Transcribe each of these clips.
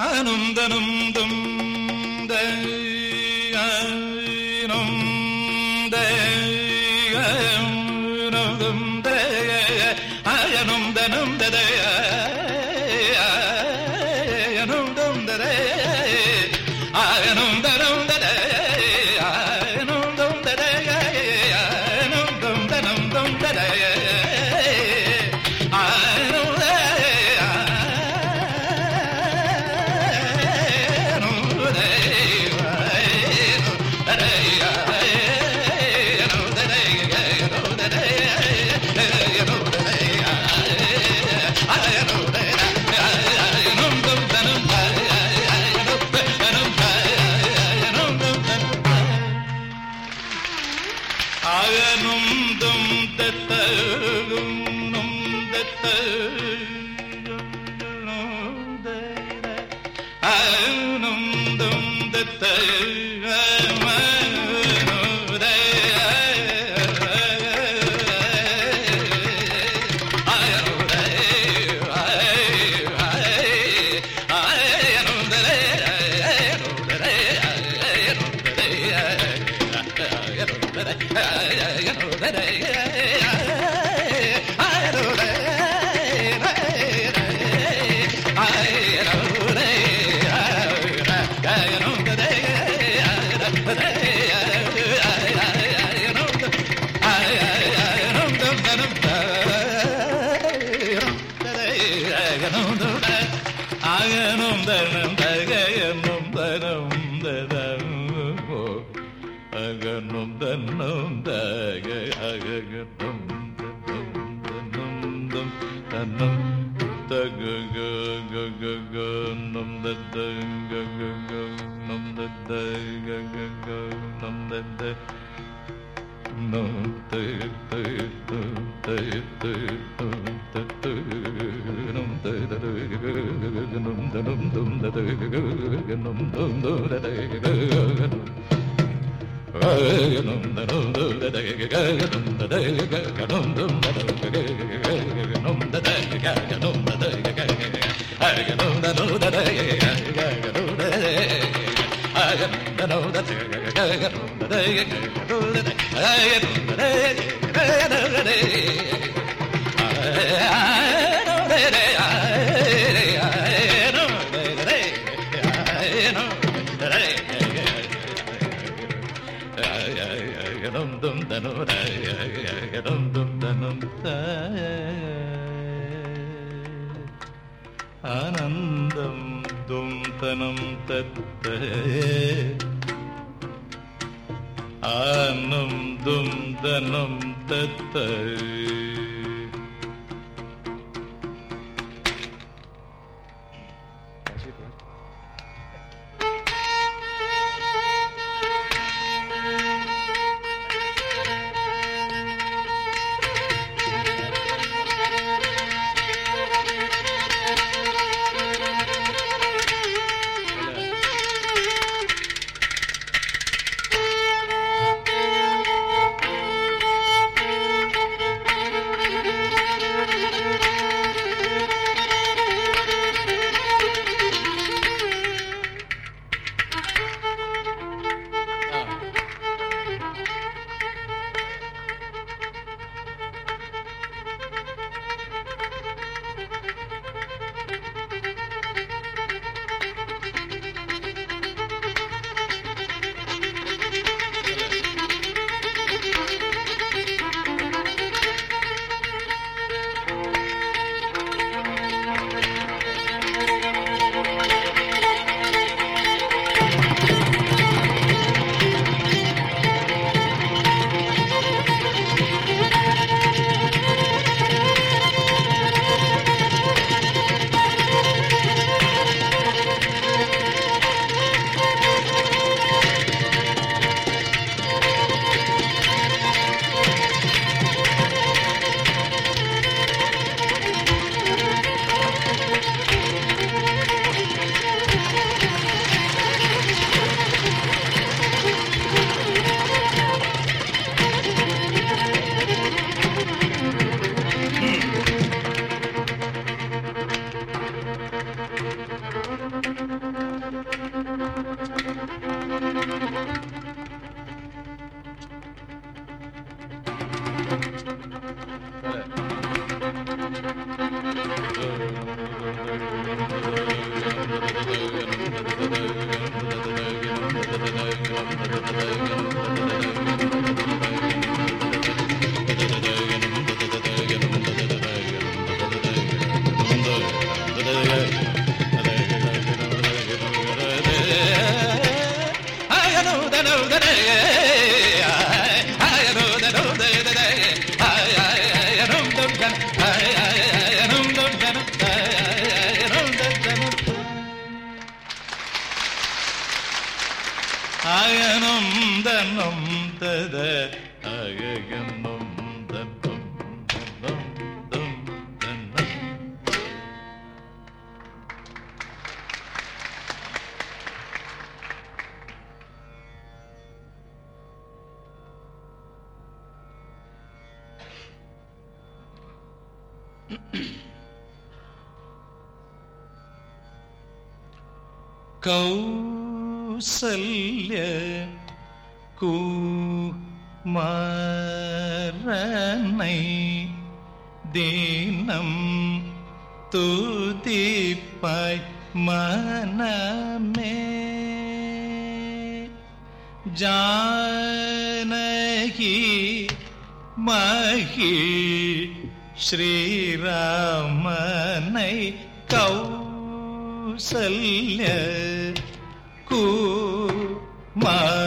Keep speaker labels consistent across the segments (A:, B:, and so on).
A: அனுந்தனும் தும் நும் தன்னும் தக அககட்டும் தன்னும் தன்னும் தகுகனும் தத்தகனும் தத்தகனும் தத்த நம் தை தை தை தை தை தை ും Hey! കാലത്ത് ആനും ദും ദനം തത്തേ. कौसल्य कुरनै दीनं तु मनमे जानी महि श्रीरामनै कौ ಕೌಸಲ್ಯ ಕುಮಾರ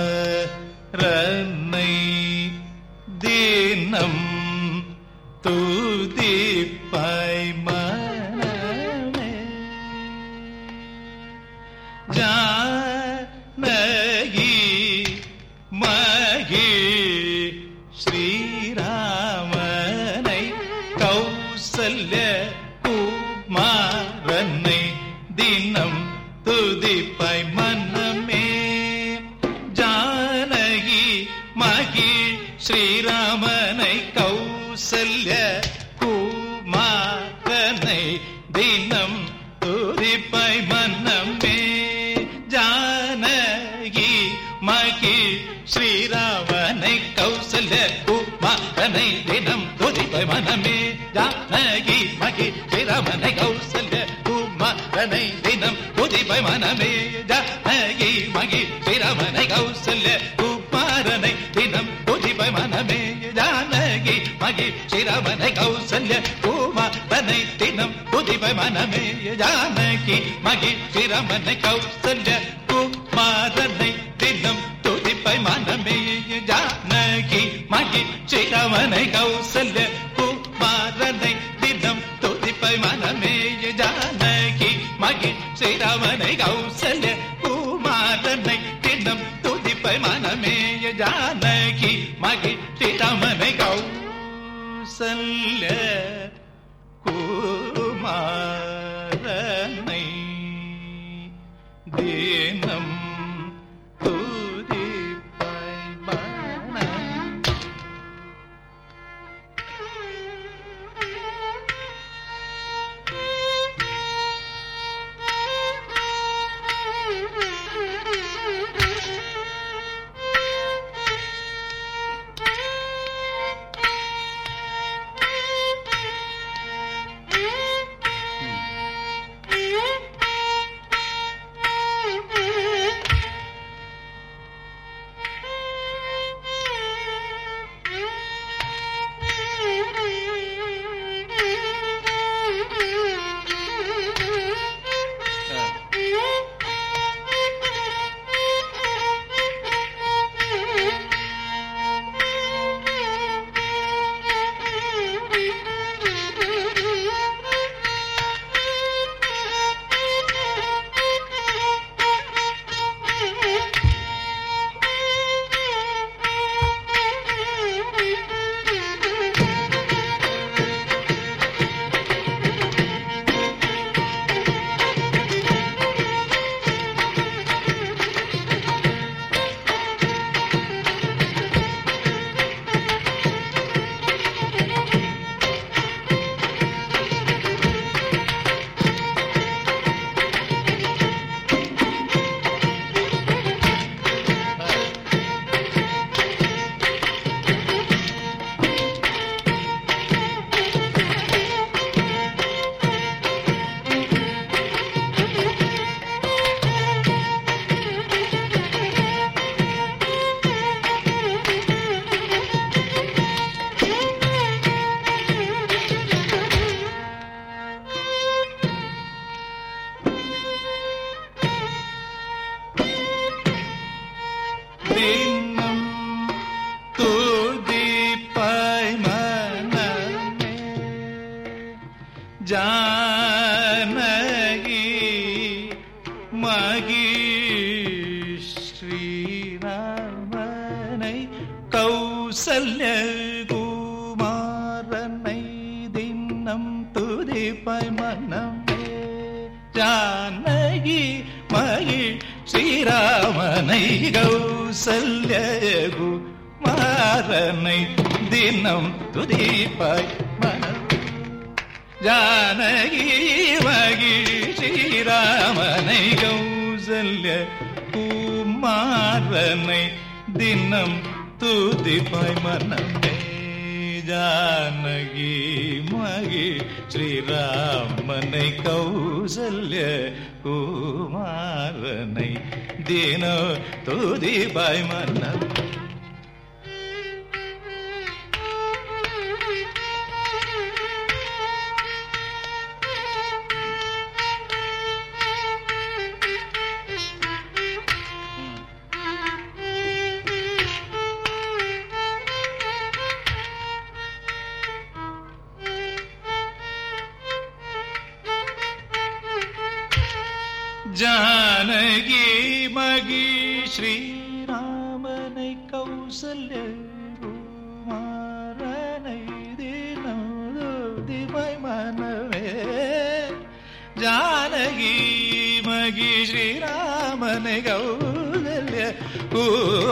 A: சிவமனமேய ஜானகி மகிழ்ச்சிரமன கௌசல்ய குமாரனை தினம் துதிப்பை மனமேய ஜானகி மகிழ்ச்சிரமன கௌசல்ய குமாரனை தினம் துதிப்பை மனமேய ஜானகி மகிழ்ச்சிரமன கௌசல்ய குமாரனை தினம் துதிப்பை மனமேய ஜானகி மகிழ்ச்சிரமன கௌசல்ய मा ஜானகி மகிஸ்ரீராமனை கௌசல்ய குமாரனை தினம் துதிப்பாய் மனமே ஜானகி மகி ஸ்ரீராமனை கௌசல்ய குமாரனை தினம் துதிப்பாய் ஜானகி மகி ஸ்ரீராமனை கௌசல்ய குமாரனை தினம் துதிப்பாய் மனமே ஜானகி மகி ஸ்ரீராமனை கௌசல்ய குமாரனை தினம் துதிப்பாய் மனம்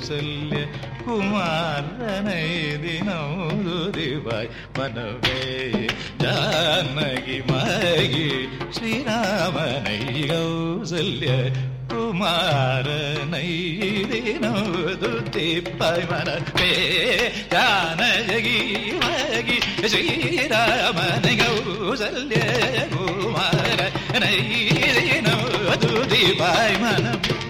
A: കൗസല്യ കുമാരനൈദിനൗരുവായ് മനവേ. ജാനകി മഹി ശ്രീരാമനൈ കൗസല്യ കുമാരനൈദിനൗതുപ്പായ് മനവേ. ജാനകി മഹി ശ്രീരാമനൈ കൗസല്യ കുമാരനൈദിനൗതുപ്പായ് മനവേ.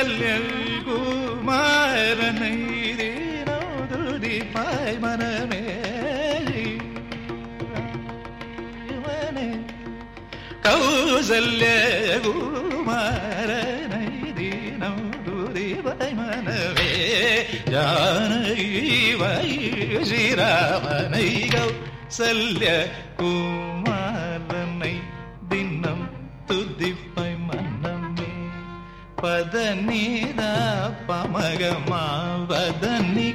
A: ஊரல் குமாரனை தீரோதுதி பாய் மனமே கௌசல்ய குமாரனை தீனோதுதி பாய் மனமே ஜானை வை ஸ்ரீராமனை கௌசல்ய குமாரனை பதனிதா பமகமா வதனி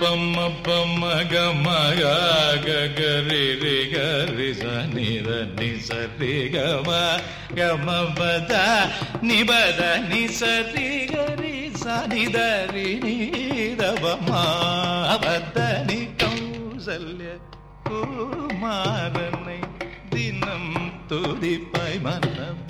A: ಪಮ್ಮ ಪಮ್ಮ ಗಮ ಗರಿ ರಿ ಗರಿ ಸ ನಿ ರ ನಿ ಸ ರಿ ಗಮ ಗಮ ಬದ ನಿ ಬದ ನಿ ಸ ರಿ ಗರಿ ಸ ನಿ ದ ರಿ ನಿ ದ ಬಮ ಬದ ನಿ ಕೌಸಲ್ಯ ಕುಮಾರನೈ ದಿನಂ ತುದಿಪಾಯ್ ಮನಪ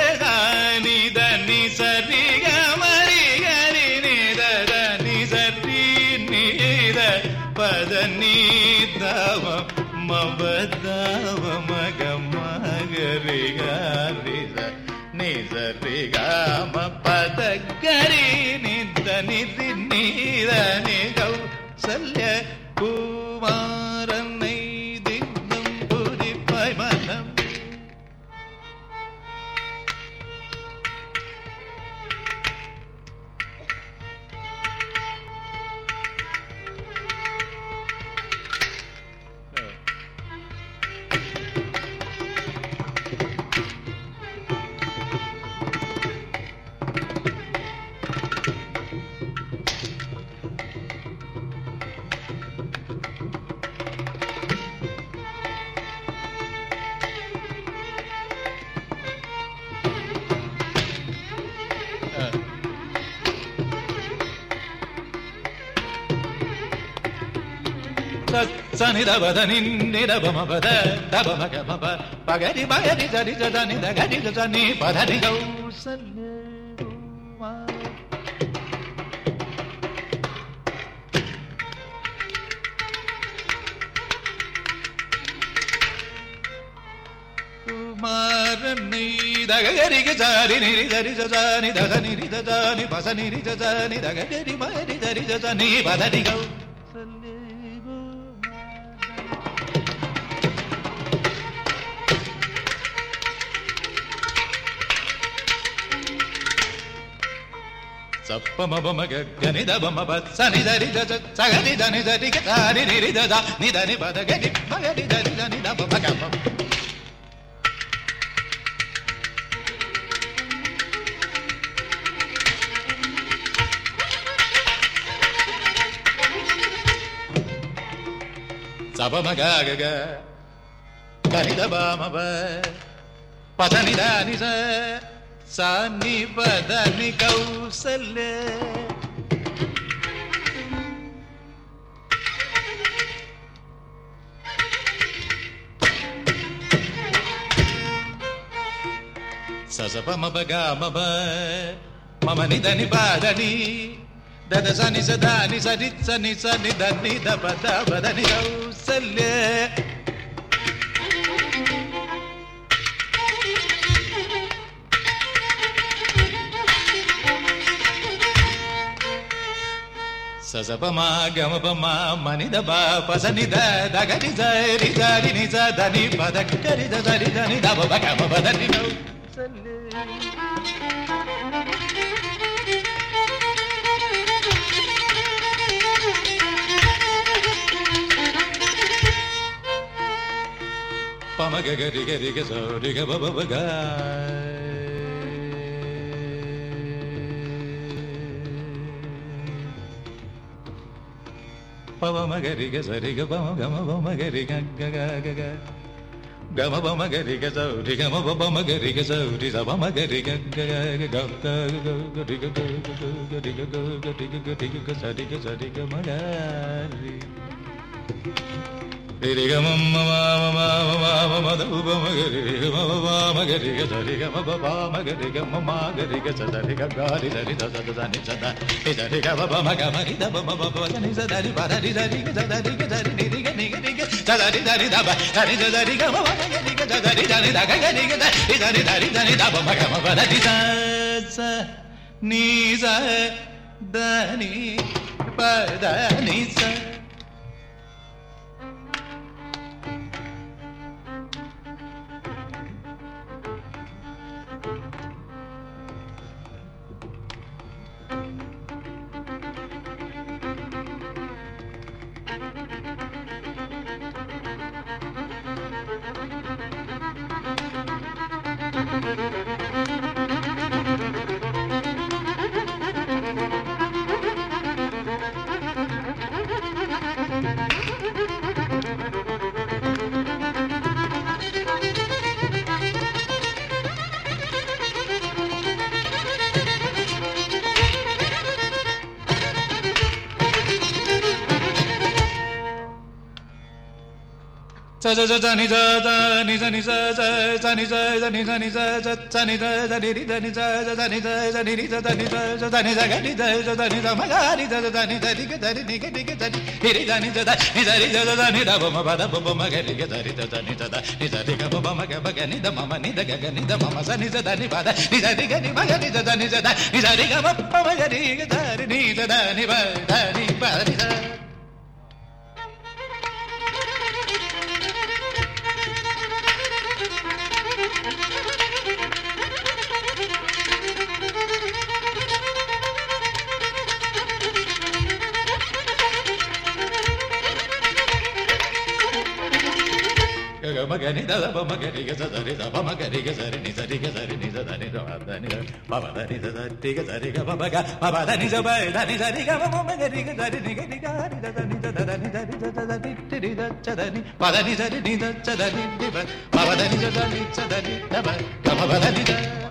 A: रे ग रे ज ने ज रे ग म प द ग रे సని దబద నిన్ని దబమ పద దబమ గమప పగరి పగరి జరి జని దగరి జని పదని గౌసల్య కుమారన్నై దగగరిగ జారి నిరి జరి జని దద నిరి జని పస నిరి జని దగగరి మరి జరి జని పదని గౌసల్య ಸಪ್ಪಮಬಮಗ ಗನಿದ ಬಮಬ ಸನಿದರಿ ದ ಸಗನಿ ಧನಿ ಧರಿ ಗಾರಿ ನಿರಿ ದ ನಿಧನಿ ಬದ ಗನಿ ಬಗನಿ ಧನಿ ಧನಿ ದ ಬಮಗ ಸಬಮಗ ಗಗ ಗನಿದ ಬಾಮಬ ಪದ ನಿಧಾನಿಸ సాని పదని కౌసల్య. ససపమప గామప మమ నిదని పాదని దద సని సదాని సరి సని సని దని దబ దపదని కౌసల్య. ససపమా గమపమా మనిద పసని దగని సరి సరి ని సదని పదక్కరి సరి దని దబ గమ పదని పమగ గరి గరి గ సరి గ బబ గ పవమ గరి గ సరి గ పమ గమ పమ గరి గ గ గ గ గ గమ పమ గరి గ సౌరి గమ పమ గరి గ సౌరి స పమ గరి గ గ గ గ గ గ గరి గ గ గరి గ గ గరి గ గరి గ సరి గ సరి గ మ గరి రిరిగ రిగమమ్మ మామ మామ మామ మదూప మగరిగ మమ మామగరిగ సరిగ మమ పామగరిగ మమాగరిగ సదరిగ గారి సరి సద దని సద సరిగ మమ మగ మరి దమ మమ పదని సదరి పరరి సరిగ సదరిగ సరి నిరిగ నిగరిగ సదరి సరి దమ సరి సదరిగ మమ మగరిగ సదరి సరి దగ గరిగ సరి సరి సరి సరి దమ మగ మమ రది స స నీ స దని పదని స za za za za మగని దద మగరి గ సరి ద మగరి గ సరి ని సరి గ సరి ని సద ని ద ని ద బబ ద ద టి గ సరి గ బబ గ బబ ద ని స బ ద సరి గ బబ మగరి గ సరి ని గ ని గ ని ద ద ని ద ద ని ద ని ద ద ని టి ని ద చ ద ని బ ద సరి ని ద చ ద ని ని బ బబ ద ని ద ద ని చ ద ని ద బ గ బబ ద ని ద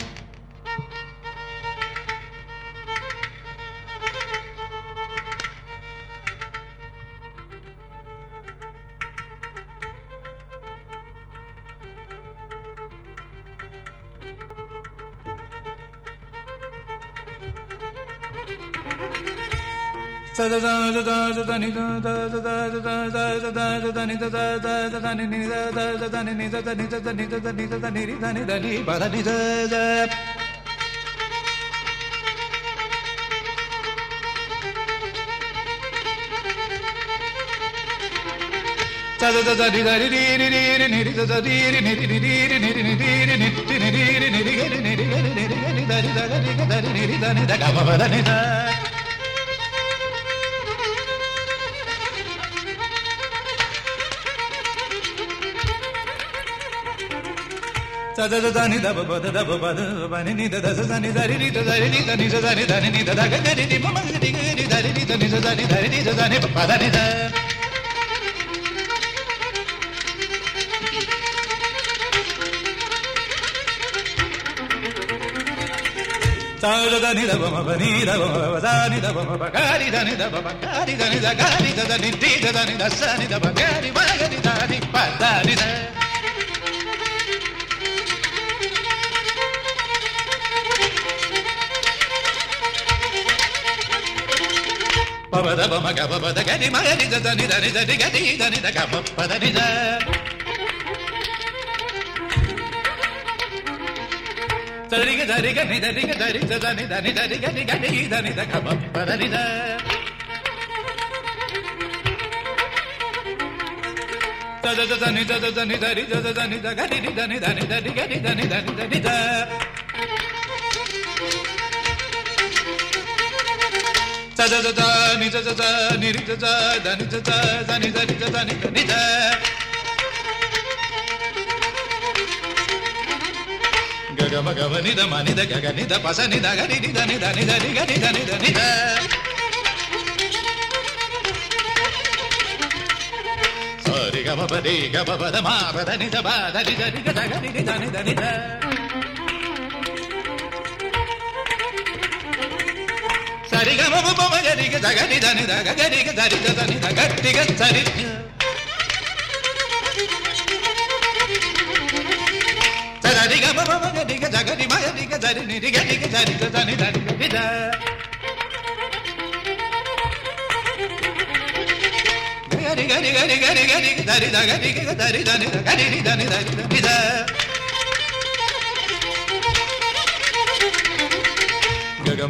A: da Da da da ni da ba ba ni da ba ba da ni da ba ba ga ni da ni da ga ni da da ni ti da da ni da sa ni da ba ga ni ba ga ni da ni pa da ni da. పద మగ పద గది మగ నిజ దని దని దని గది దని దగ పద నిజ సరిగ దరిగ నిదరిగ దరిజ దని దని దరిగ నిగని దని దగ పద నిజ దని దని దని దరి దని దని దని దని దని దని దని దని దని తదద నిజ నిరి దని దని దని నిజ గగ మగవ నిద మనిద గగ నిద పస నిద గని నిద నిద నిద నిగ నిద నిద నిద సరి గమ పరి గమ పద మా పద నిద బాధ నిద నిగ నిద నిద నిద సరిగ మమ గరిగ జగని దని దగ గరిగ దరిగ దని గట్టిగ సరి సరిగ మమ గరిగ జగని మయరిగ జరి నిరిగ నిగ జరి దని దని విద గరి గరి గరి గరి గరి దరి దగ నిగ దరి దని గరి దని దరి దని ద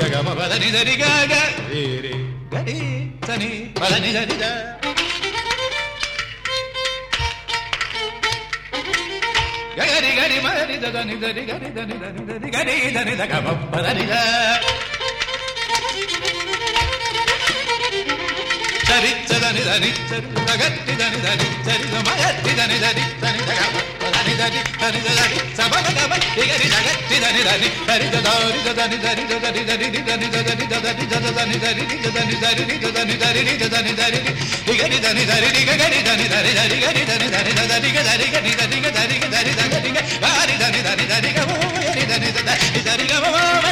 A: గగమ పదని దరి గగ రేరే గగరి గడి మదని దని దరి గడి దని దని దరి గడి దని దగమ బరి దా. தரிச்சதனி தரிச்சரு தகத்தி தனி தரிச்சரித மகத்தி தனி தரித்தனி தகத்தனி தரி தனி தரி சபதகம திகரி தகத்தி தனி தனி தரித தரித தனி தரித தரி தரி தனி தரி தரி தனி தரி தனி தரி தனி தரி தனி தரி திகரி தனி தரி திகரி தனி தரி தரி கரி தனி தரி தரி தரி கரி தரி தரி தரி தரி தரி தரி தரி தரி தரி தரி தரி தரி தரி தரி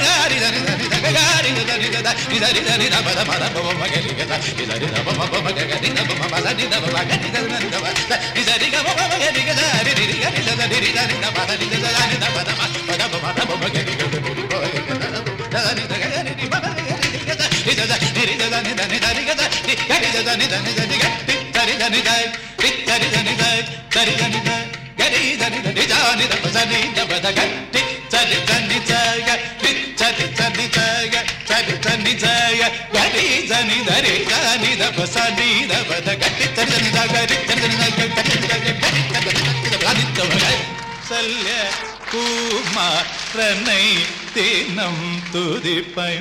A: ri da ri da ri da ri da ba da ma da ba ba ma ga ri ga da ri da ri da ba ba ba ma ga ga ri da ba ma ma da ri da ba ba ga ri da ri da ba ri da ri ga ba ba ma ga ri ga da ri ri ga ri da da ri ri da ri da ba da ri da da ri da ba da ma ba da ba ma da ba ma ga ri ga da ri ba ga ri da da ri da ga ri ba ga ri ga da ri da da ri da da ni da ni da ri ga da ri ga ri da da ni da ni da ri ga ri da ri da ni da ri da ri da ni da ri da ri da ni da ga ri da ri da ni da ni da ba da ni da ba da ga ri da ri da ni da ga ನಿ ಜಯ ಗರಿ ಜನಿ ಧರಿ ಗನಿ ದಪ ಸನಿ ದಪ the ಗಟ್ಟಿ ಚಂದನ the ಗರಿ ಚಂದನ the ಗಟ್ಟಿ ಚಂದನ சல்ய கூமாரனை தினம் துதிப்பை